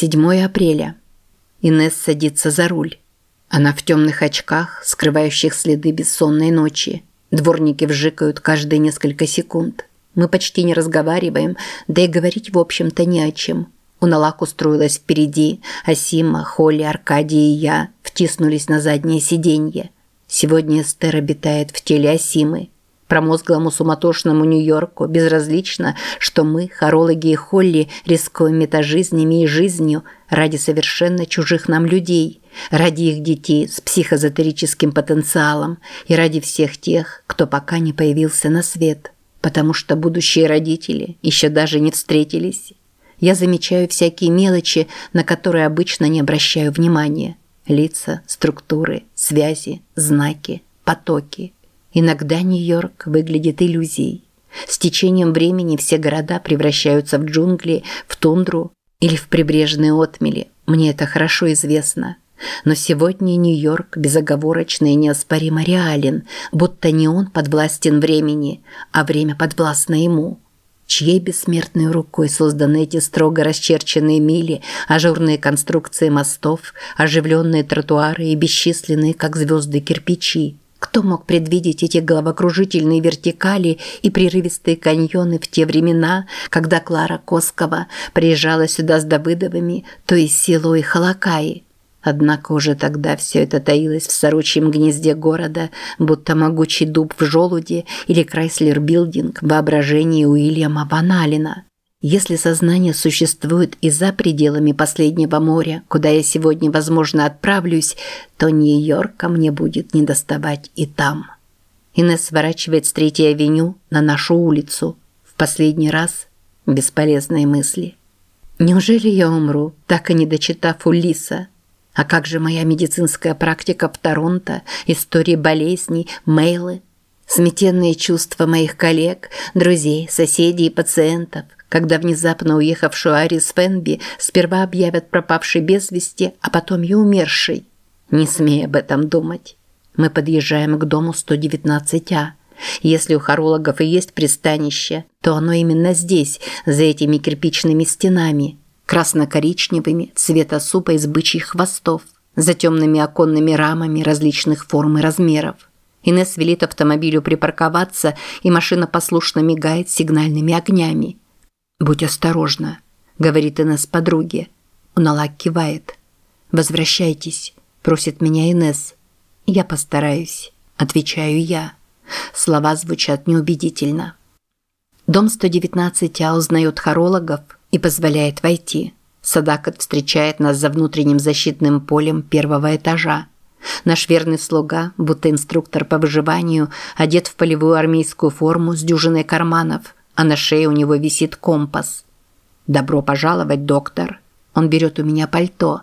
7 апреля. Инесс садится за руль. Она в темных очках, скрывающих следы бессонной ночи. Дворники вжикают каждые несколько секунд. Мы почти не разговариваем, да и говорить, в общем-то, не о чем. Уналак устроилась впереди, а Сима, Холли, Аркадий и я втиснулись на заднее сиденье. Сегодня Эстер обитает в теле Асимы. Промозглому суматошному Нью-Йорку безразлично, что мы, хорологи и Холли, рискуем метажизнями и жизнью ради совершенно чужих нам людей, ради их детей с психоэзотерическим потенциалом и ради всех тех, кто пока не появился на свет, потому что будущие родители еще даже не встретились. Я замечаю всякие мелочи, на которые обычно не обращаю внимания. Лица, структуры, связи, знаки, потоки – Иногда Нью-Йорк выглядит иллюзией. С течением времени все города превращаются в джунгли, в тундру или в прибрежные отмели. Мне это хорошо известно. Но сегодня Нью-Йорк безоговорочно и неоспоримо реален, будто не он подвластен времени, а время подвластно ему. Чьей бессмертной рукой созданы эти строго расчерченные мили, ажурные конструкции мостов, оживленные тротуары и бесчисленные, как звезды, кирпичи? Кто мог предвидеть эти головокружительные вертикали и прерывистые каньоны в те времена, когда Клара Коскова приезжала сюда с Давыдовыми, то есть село и Халакаи? Однако уже тогда все это таилось в сорочьем гнезде города, будто могучий дуб в желуде или Крайслер Билдинг в воображении Уильяма Баналина. Если сознание существует и за пределами последнего моря, куда я сегодня, возможно, отправлюсь, то Нью-Йорка мне будет недоставать и там. Инесс сворачивает с Третьей авеню на нашу улицу. В последний раз бесполезные мысли. Неужели я умру, так и не дочитав Улиса? А как же моя медицинская практика в Торонто, истории болезней, мейлы? Сметенные чувства моих коллег, друзей, соседей и пациентов – когда внезапно уехавшую Арис Фенби сперва объявят пропавшей без вести, а потом и умершей. Не смей об этом думать. Мы подъезжаем к дому 119А. Если у хорологов и есть пристанище, то оно именно здесь, за этими кирпичными стенами, красно-коричневыми, цвета супа из бычьих хвостов, за темными оконными рамами различных форм и размеров. Инесс велит автомобилю припарковаться, и машина послушно мигает сигнальными огнями. «Будь осторожна», – говорит Инесс подруге. Уналак кивает. «Возвращайтесь», – просит меня Инесс. «Я постараюсь», – отвечаю я. Слова звучат неубедительно. Дом 119А узнает хорологов и позволяет войти. Садакот встречает нас за внутренним защитным полем первого этажа. Наш верный слуга, будто инструктор по выживанию, одет в полевую армейскую форму с дюжиной карманов – а на шее у него висит компас. «Добро пожаловать, доктор!» Он берет у меня пальто.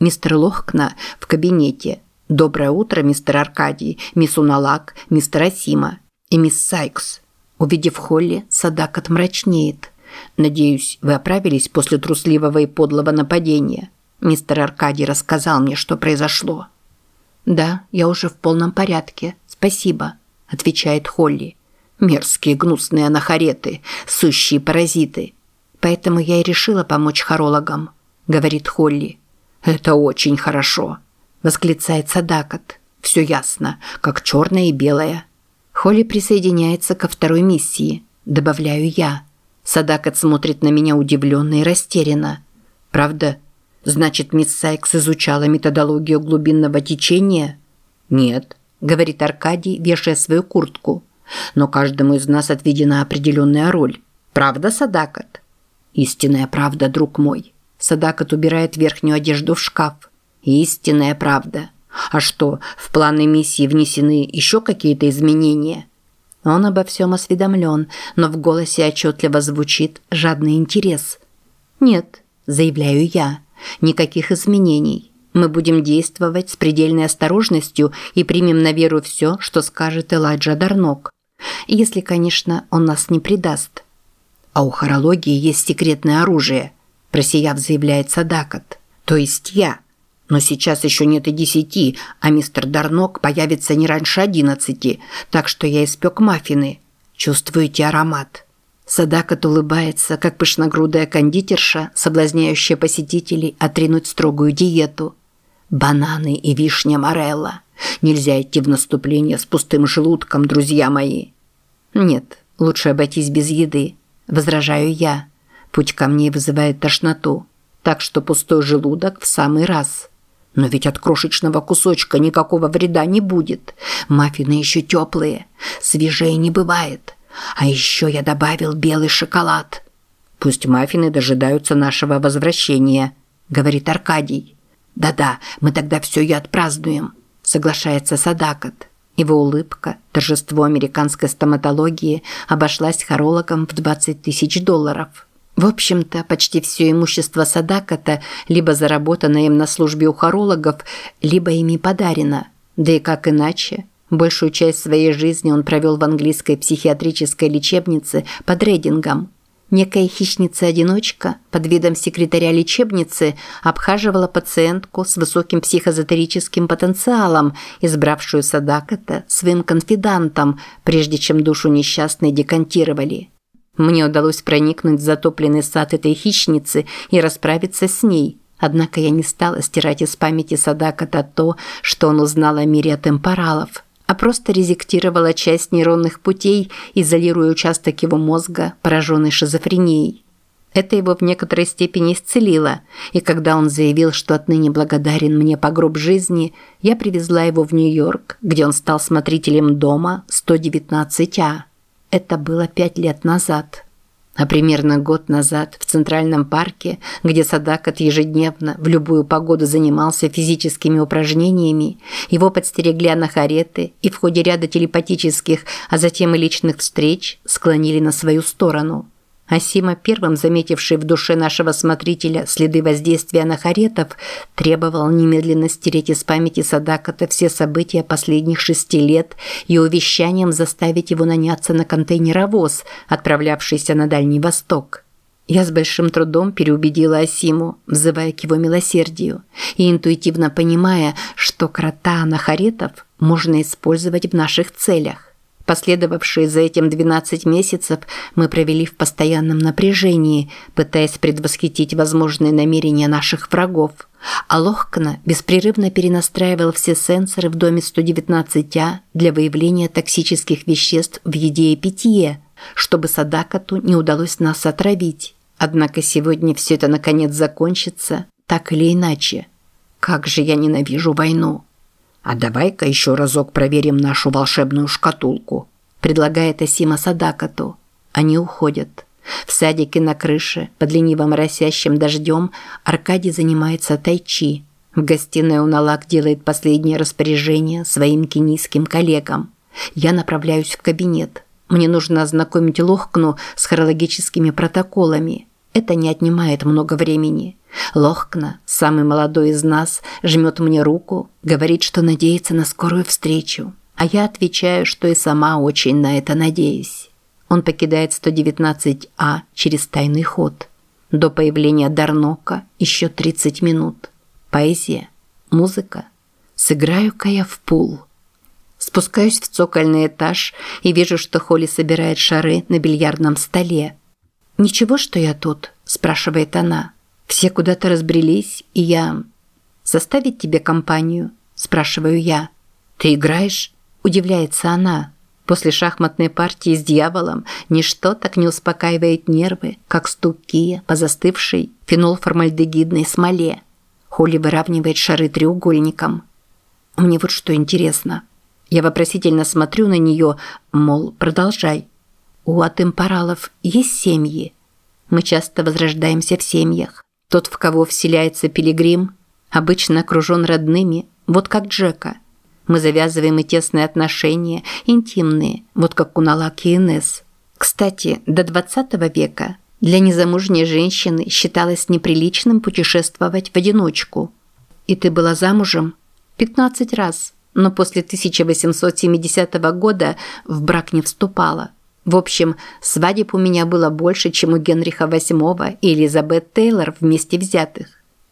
«Мистер Лохкна в кабинете. Доброе утро, мистер Аркадий, мисс Уналак, мистер Асима и мисс Сайкс». Увидев Холли, Садак отмрачнеет. «Надеюсь, вы оправились после трусливого и подлого нападения?» Мистер Аркадий рассказал мне, что произошло. «Да, я уже в полном порядке. Спасибо», – отвечает Холли. Мерзкие гнусные анахареты, сущие паразиты. Поэтому я и решила помочь хорологам, говорит Холли. Это очень хорошо, восклицает Садакат. Все ясно, как черное и белое. Холли присоединяется ко второй миссии, добавляю я. Садакат смотрит на меня удивленно и растерянно. Правда? Значит, мисс Сайкс изучала методологию глубинного течения? Нет, говорит Аркадий, вешая свою куртку. Но каждому из нас отведена определенная роль. Правда, Садакат? Истинная правда, друг мой. Садакат убирает верхнюю одежду в шкаф. Истинная правда. А что, в планы миссии внесены еще какие-то изменения? Он обо всем осведомлен, но в голосе отчетливо звучит жадный интерес. «Нет», – заявляю я, – «никаких изменений. Мы будем действовать с предельной осторожностью и примем на веру все, что скажет Элайджа Дарнок. Если, конечно, он нас не предаст. А у хорологии есть секретное оружие, просияв, заявляет Садакат. То есть я. Но сейчас еще нет и десяти, а мистер Дарнок появится не раньше одиннадцати, так что я испек маффины. Чувствуете аромат? Садакат улыбается, как пышногрудая кондитерша, соблазняющая посетителей отринуть строгую диету. Бананы и вишня Морелла. Нельзя идти в наступление с пустым желудком, друзья мои. Нет, лучше обойтись без еды. Возражаю я. Путь ко мне вызывает тошноту. Так что пустой желудок в самый раз. Но ведь от крошечного кусочка никакого вреда не будет. Маффины еще теплые. Свежее не бывает. А еще я добавил белый шоколад. Пусть маффины дожидаются нашего возвращения, говорит Аркадий. Да-да, мы тогда все и отпразднуем, соглашается Садакат. Его улыбка, торжество американской стоматологии обошлась хорологом в 20 тысяч долларов. В общем-то, почти все имущество Садаката либо заработано им на службе у хорологов, либо ими подарено. Да и как иначе? Большую часть своей жизни он провел в английской психиатрической лечебнице под Рейдингом. Некая хищница-одиночка под видом секретаря лечебницы обхаживала пациентку с высоким психозотерическим потенциалом, избравшую Садаката своим конфидантом, прежде чем душу несчастной декантировали. Мне удалось проникнуть в затопленный сад этой хищницы и расправиться с ней. Однако я не стала стирать из памяти Садаката то, что он узнал о мире темпоралов а просто резектировала часть нейронных путей, изолируя участок его мозга, пораженный шизофренией. Это его в некоторой степени исцелило, и когда он заявил, что отныне благодарен мне по гроб жизни, я привезла его в Нью-Йорк, где он стал смотрителем дома 119А. Это было пять лет назад. А примерно год назад в Центральном парке, где Садакат ежедневно в любую погоду занимался физическими упражнениями, его подстерегли анахареты и в ходе ряда телепатических, а затем и личных встреч склонили на свою сторону. Асима, первым заметивший в душе нашего смотрителя следы воздействия анахаретов, требовал немедленно стереть из памяти Садаката все события последних шести лет и увещанием заставить его наняться на контейнеровоз, отправлявшийся на Дальний Восток. Я с большим трудом переубедила Асиму, взывая к его милосердию, и интуитивно понимая, что крота анахаретов можно использовать в наших целях. Последовавшие за этим 12 месяцев мы провели в постоянном напряжении, пытаясь предвосхитить возможные намерения наших врагов. А Лохкна беспрерывно перенастраивал все сенсоры в доме 119А для выявления токсических веществ в еде и питье, чтобы Садакату не удалось нас отравить. Однако сегодня все это наконец закончится, так или иначе. Как же я ненавижу войну. «А давай-ка еще разок проверим нашу волшебную шкатулку», – предлагает Асима Садакату. Они уходят. В садике на крыше, под ленивым росящим дождем, Аркадий занимается тайчи. В гостиной Уналак делает последнее распоряжение своим кенийским коллегам. Я направляюсь в кабинет. Мне нужно ознакомить Лохкну с хорологическими протоколами. Это не отнимает много времени. Лохкна, самый молодой из нас, жмет мне руку, говорит, что надеется на скорую встречу. А я отвечаю, что и сама очень на это надеюсь. Он покидает 119А через тайный ход. До появления Дарнока еще 30 минут. Поэзия, музыка. Сыграю-ка я в пул. Спускаюсь в цокольный этаж и вижу, что Холли собирает шары на бильярдном столе. «Ничего, что я тут?» – спрашивает она. Все куда-то разбрелись, и я... «Составить тебе компанию?» – спрашиваю я. «Ты играешь?» – удивляется она. После шахматной партии с дьяволом ничто так не успокаивает нервы, как стук по застывшей фенолформальдегидной смоле. Холли выравнивает шары треугольником. Мне вот что интересно. Я вопросительно смотрю на нее, мол, продолжай. У атемпоралов есть семьи? Мы часто возрождаемся в семьях. Тот, в кого вселяется пилигрим, обычно окружен родными, вот как Джека. Мы завязываем и тесные отношения, интимные, вот как у Налаки и Инесс. Кстати, до 20 века для незамужней женщины считалось неприличным путешествовать в одиночку. И ты была замужем 15 раз, но после 1870 года в брак не вступала. В общем, свадеб у меня было больше, чем у Генриха VIII и Элизабет Тейлор вместе взятых.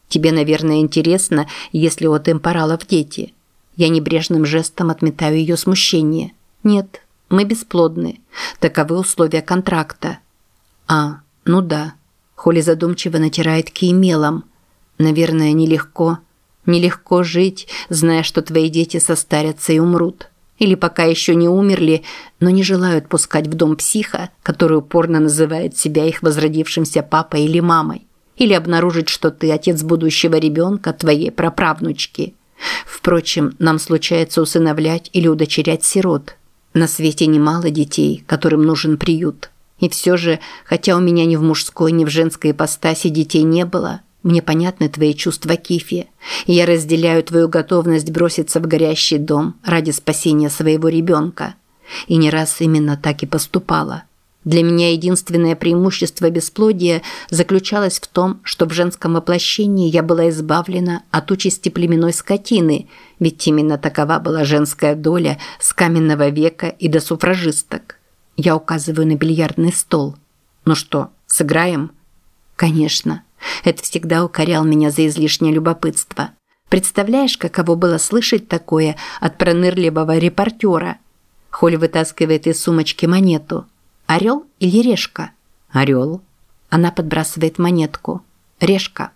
Тебе, наверное, интересно, если у темпоралов дети. Я небрежным жестом отметаю ее смущение. Нет, мы бесплодны. Таковы условия контракта. А, ну да. Холли задумчиво натирает кий мелом. Наверное, нелегко. Нелегко жить, зная, что твои дети состарятся и умрут. Или пока еще не умерли, но не желают пускать в дом психа, который упорно называет себя их возродившимся папой или мамой. Или обнаружить, что ты отец будущего ребенка, твоей праправнучки. Впрочем, нам случается усыновлять или удочерять сирот. На свете немало детей, которым нужен приют. И все же, хотя у меня ни в мужской, ни в женской ипостаси детей не было, мне понятны твои чувства, Кифи, и я разделяю твою готовность броситься в горящий дом ради спасения своего ребенка. И не раз именно так и поступала. Для меня единственное преимущество бесплодия заключалось в том, что в женском воплощении я была избавлена от участи племенной скотины, ведь именно такова была женская доля с каменного века и до суфражисток. Я указываю на бильярдный стол. Ну что, сыграем? Конечно. Это всегда укорял меня за излишнее любопытство. Представляешь, каково было слышать такое от пронырливого репортера? Холли вытаскивает из сумочки монету. Орел или решка? Орел. Она подбрасывает монетку. Решка.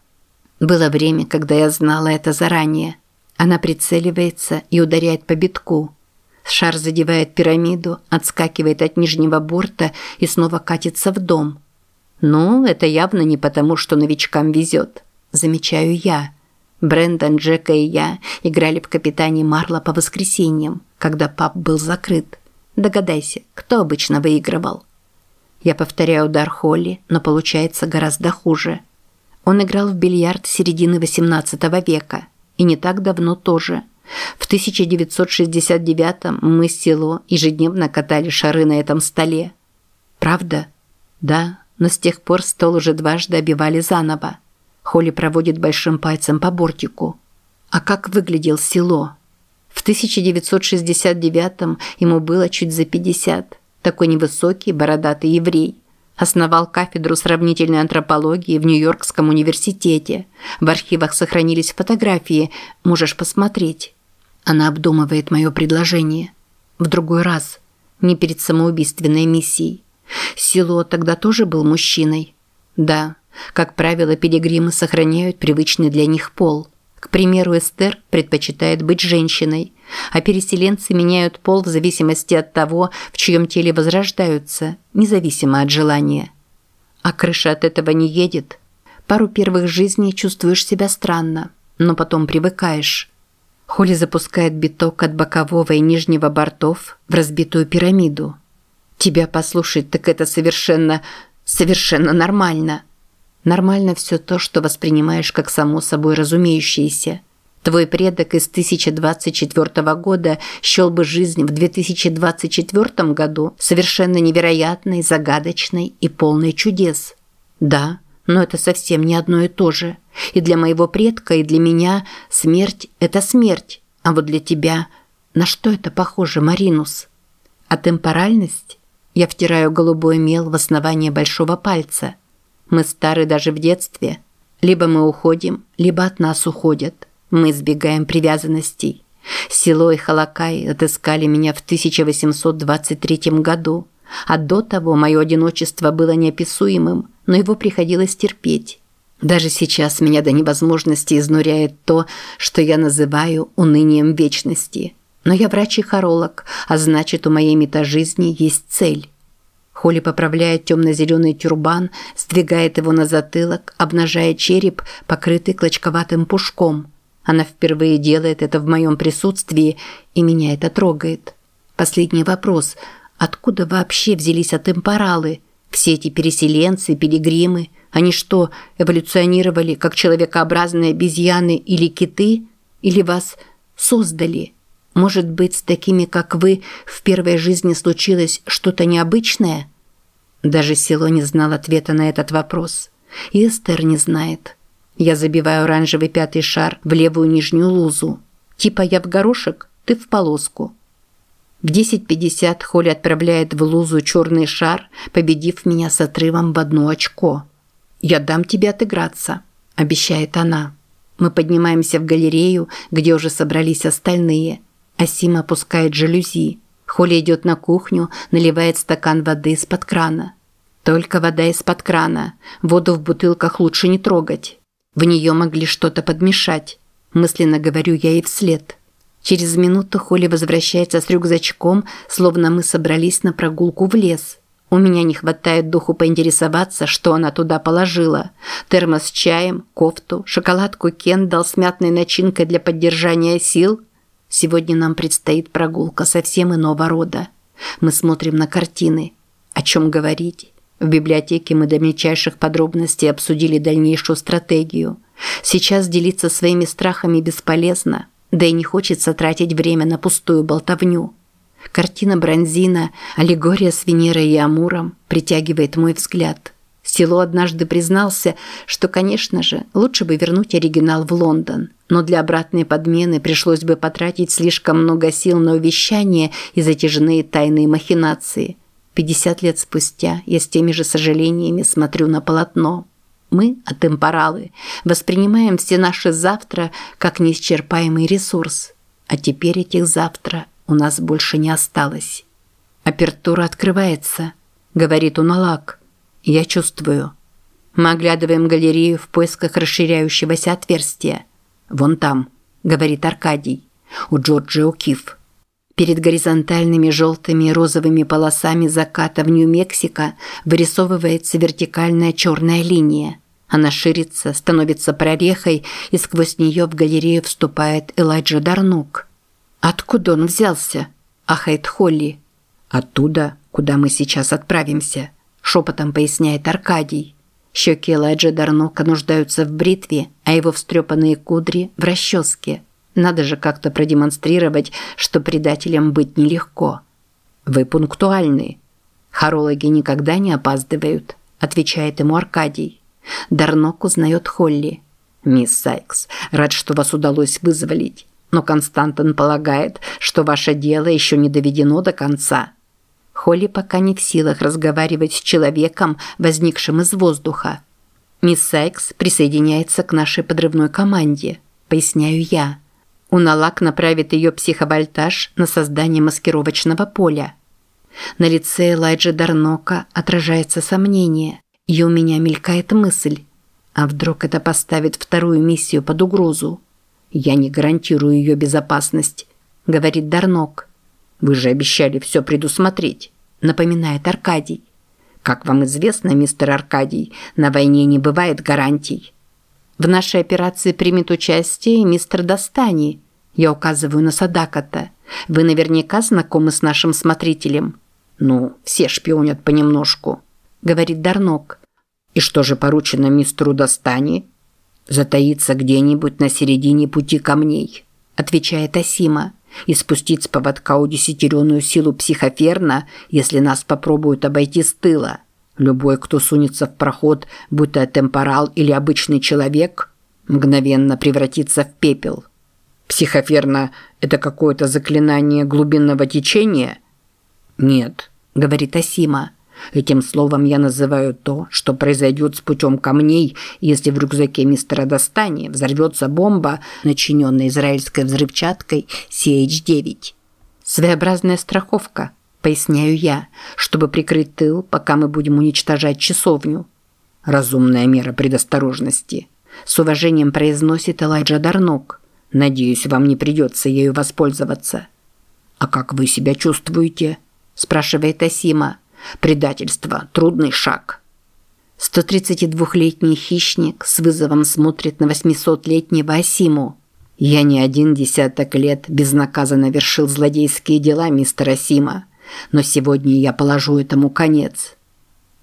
Было время, когда я знала это заранее. Она прицеливается и ударяет по битку. Шар задевает пирамиду, отскакивает от нижнего борта и снова катится в дом. Ну, это явно не потому, что новичкам везет. Замечаю я. Брендон, Джека и я играли в капитане Марла по воскресеньям, когда паб был закрыт. Догадайся, кто обычно выигрывал? Я повторяю удар Холли, но получается гораздо хуже. Он играл в бильярд середины XVIII века. И не так давно тоже. В 1969-м мы с село ежедневно катали шары на этом столе. Правда? Да, но с тех пор стол уже дважды обивали заново. Холли проводит большим пальцем по бортику. А как выглядел село? В 1969-м ему было чуть за 50. Такой невысокий, бородатый еврей. Основал кафедру сравнительной антропологии в Нью-Йоркском университете. В архивах сохранились фотографии, можешь посмотреть. Она обдумывает мое предложение. В другой раз. Не перед самоубийственной миссией. Сило тогда тоже был мужчиной. Да, как правило, пилигримы сохраняют привычный для них пол. К примеру, Эстер предпочитает быть женщиной, а переселенцы меняют пол в зависимости от того, в чьем теле возрождаются, независимо от желания. А крыша от этого не едет. Пару первых жизней чувствуешь себя странно, но потом привыкаешь. Холли запускает биток от бокового и нижнего бортов в разбитую пирамиду. Тебя послушать, так это совершенно, совершенно нормально. Нормально все то, что воспринимаешь как само собой разумеющееся. Твой предок из 1024 года счел бы жизнь в 2024 году совершенно невероятной, загадочной и полной чудес. Да, но это совсем не одно и то же. И для моего предка, и для меня смерть – это смерть. А вот для тебя на что это похоже, Маринус? А темпоральность? Я втираю голубой мел в основание большого пальца. Мы стары даже в детстве. Либо мы уходим, либо от нас уходят. Мы избегаем привязанностей. Село и Халакай отыскали меня в 1823 году. А до того мое одиночество было неописуемым, но его приходилось терпеть. Даже сейчас меня до невозможности изнуряет то, что я называю унынием вечности – но я врач и хоролог, а значит, у моей метажизни есть цель. Холли поправляет темно-зеленый тюрбан, сдвигает его на затылок, обнажая череп, покрытый клочковатым пушком. Она впервые делает это в моем присутствии, и меня это трогает. Последний вопрос. Откуда вообще взялись атемпоралы? Все эти переселенцы, пилигримы, они что, эволюционировали как человекообразные обезьяны или киты? Или вас создали?» Может быть, с такими, как вы, в первой жизни случилось что-то необычное? Даже село не знал ответа на этот вопрос. И Эстер не знает. Я забиваю оранжевый пятый шар в левую нижнюю лузу. Типа я в горошек, ты в полоску. В 10.50 Холли отправляет в лузу черный шар, победив меня с отрывом в одно очко. «Я дам тебе отыграться», – обещает она. Мы поднимаемся в галерею, где уже собрались остальные – Асим опускает жалюзи. Холли идет на кухню, наливает стакан воды из-под крана. Только вода из-под крана. Воду в бутылках лучше не трогать. В нее могли что-то подмешать. Мысленно говорю я ей вслед. Через минуту Холли возвращается с рюкзачком, словно мы собрались на прогулку в лес. У меня не хватает духу поинтересоваться, что она туда положила. Термос с чаем, кофту, шоколадку Кендалл с мятной начинкой для поддержания сил. Сегодня нам предстоит прогулка совсем иного рода. Мы смотрим на картины. О чем говорить? В библиотеке мы до мельчайших подробностей обсудили дальнейшую стратегию. Сейчас делиться своими страхами бесполезно, да и не хочется тратить время на пустую болтовню. Картина Бронзина «Аллегория с Венерой и Амуром» притягивает мой взгляд. Село однажды признался, что, конечно же, лучше бы вернуть оригинал в Лондон, но для обратной подмены пришлось бы потратить слишком много сил на увещание и затяжные тайные махинации. 50 лет спустя я с теми же сожалениями смотрю на полотно. Мы, атемпоралы, воспринимаем все наши завтра как неисчерпаемый ресурс. А теперь этих завтра у нас больше не осталось. Апертура открывается, говорит Уналак. Я чувствую. Мы оглядываем галерею в поисках расширяющегося отверстия. Вон там, говорит Аркадий, у Джорджи О'Кифф. Перед горизонтальными желтыми и розовыми полосами заката в Нью-Мексико вырисовывается вертикальная черная линия. Она ширится, становится прорехой, и сквозь нее в галерею вступает Элайджа Дарнук. «Откуда он взялся?» – ахает Холли. «Оттуда, куда мы сейчас отправимся», – шепотом поясняет Аркадий. Щеки Элайджа Дарнука нуждаются в бритве, а его встрепанные кудри – в расческе – надо же как-то продемонстрировать, что предателем быть нелегко. Вы пунктуальны. Хорологи никогда не опаздывают, отвечает ему Аркадий. Дарнок узнает Холли. Мисс Сайкс, рад, что вас удалось вызволить. Но Константин полагает, что ваше дело еще не доведено до конца. Холли пока не в силах разговаривать с человеком, возникшим из воздуха. Мисс Сайкс присоединяется к нашей подрывной команде, поясняю я. Уналак направит ее психовольтаж на создание маскировочного поля. На лице Элайджа Дарнока отражается сомнение, и у меня мелькает мысль, а вдруг это поставит вторую миссию под угрозу? Я не гарантирую ее безопасность, говорит Дарнок. Вы же обещали все предусмотреть, напоминает Аркадий. Как вам известно, мистер Аркадий, на войне не бывает гарантий. В нашей операции примет участие мистер Достани. Я указываю на Садаката. Вы наверняка знакомы с нашим смотрителем. Ну, все шпионят понемножку, говорит Дарнок. И что же поручено мистеру Достани? Затаиться где-нибудь на середине пути камней, отвечает Асима. И спустить с поводка удесятеренную силу психоферна, если нас попробуют обойти с тыла. Любой, кто сунется в проход, будь то темпорал или обычный человек, мгновенно превратится в пепел. Психоферна – это какое-то заклинание глубинного течения? Нет, говорит Асима. Этим словом я называю то, что произойдет с путем камней, если в рюкзаке мистера Достани взорвется бомба, начиненная израильской взрывчаткой CH-9. Своеобразная страховка – поясняю я, чтобы прикрыть тыл, пока мы будем уничтожать часовню. Разумная мера предосторожности. С уважением произносит Элайджа Дарнок. Надеюсь, вам не придется ею воспользоваться. А как вы себя чувствуете? спрашивает Асима. Предательство трудный шаг. 132-летний хищник с вызовом смотрит на 800-летнего Асиму. Я не один десяток лет безнаказанно вершил злодейские дела, мистер Асима. Но сегодня я положу этому конец.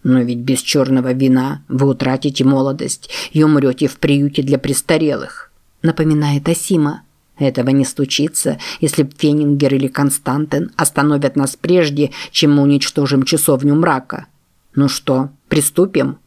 Но ведь без черного вина вы утратите молодость и умрете в приюте для престарелых, напоминает Асима. Этого не случится, если Фенингер или Константин остановят нас прежде, чем мы уничтожим часовню мрака. Ну что, приступим?